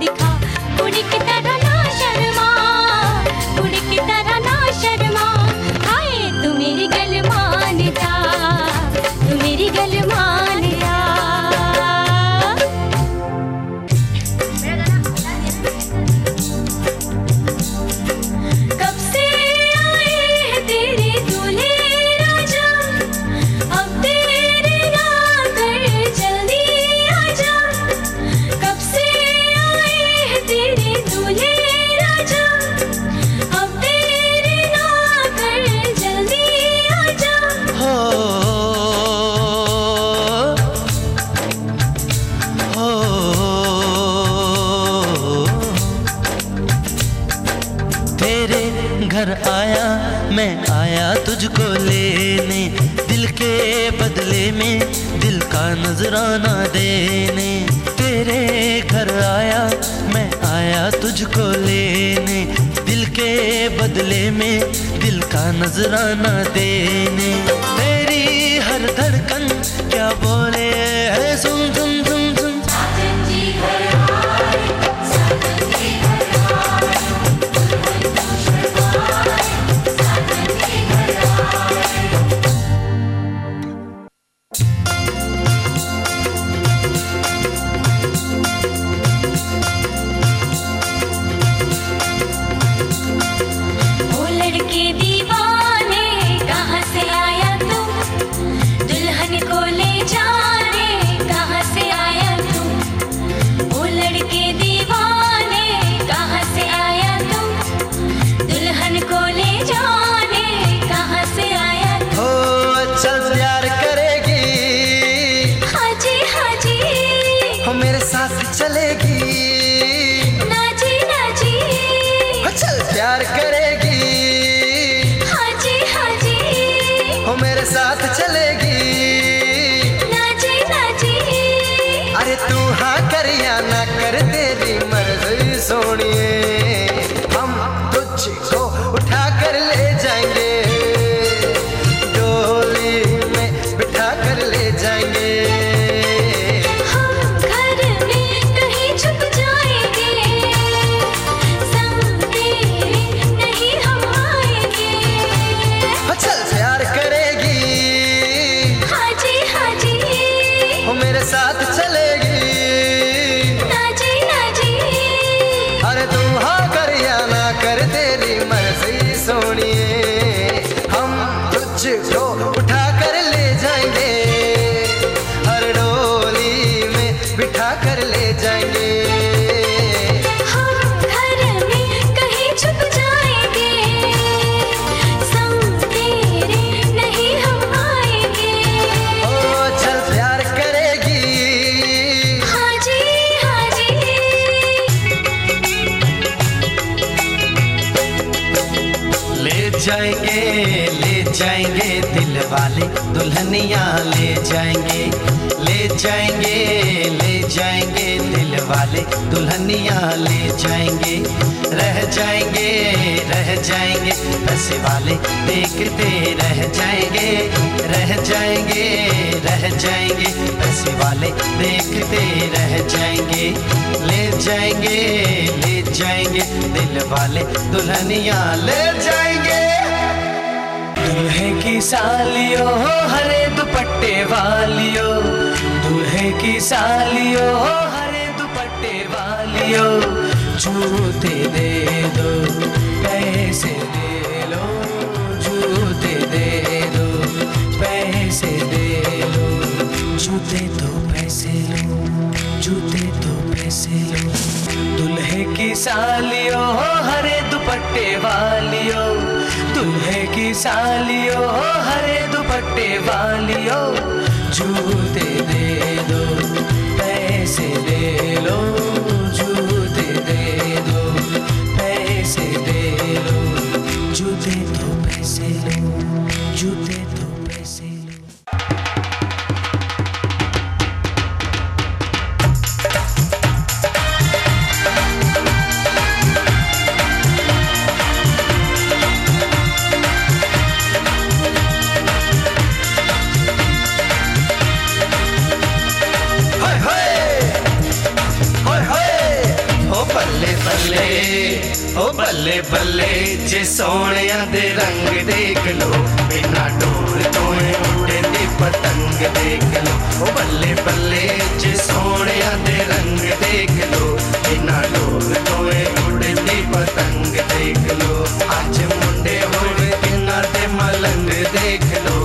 दिखा। कुड़ी की सगाई घर आया, मैं आया तुझको लेने, दिल के बदले में, दिल का नजराना देने। तेरे घर आया, मैं आया तुझको लेने, दिल के बदले में, दिल का नजराना देने। तेरी हर धड़कन, क्या बोले है सुन चलेगी। साथ चलेगी जाएँगे, ले जाएँगे दिल वाले दुल्हनिया, ले जाएँगे ले जाएँगे ले जाएँगे दिल वाले दुल्हनिया, ले जाएँगे, रह जाएँगे रह जाएँगे, पैसे वाले देखते रह जाएँगे रह जाएँगे। रह जाएँगे पैसे वाले देखते रह जाएँगे। ले जाएँगे ले जाएँगे, दिल वाले दुल्हनिया ले जाएँगे। दूल्हे की सालियो हरे दुपट्टे वालियो। दूल्हे की सालियो हरे दुपट्टे वालियो। जूते दे दो, पैसे दे जूते तो पैसे लो, जूते तो पैसे लो। दुल्हे की सालियो हरे दुपट्टे वालियो। दुल्हे की सालियो हरे दुपट्टे वालियो। जूते बल्ले बल्ले जे सोने दे रंग देख लो बिना डोर तो उठे दे पतंग देख लो बल्ले बल्ले जे सोने दे रंग देख लो बिना डोर तो उठे दे पतंग देख लो अज मुंडे हो मलंग देख लो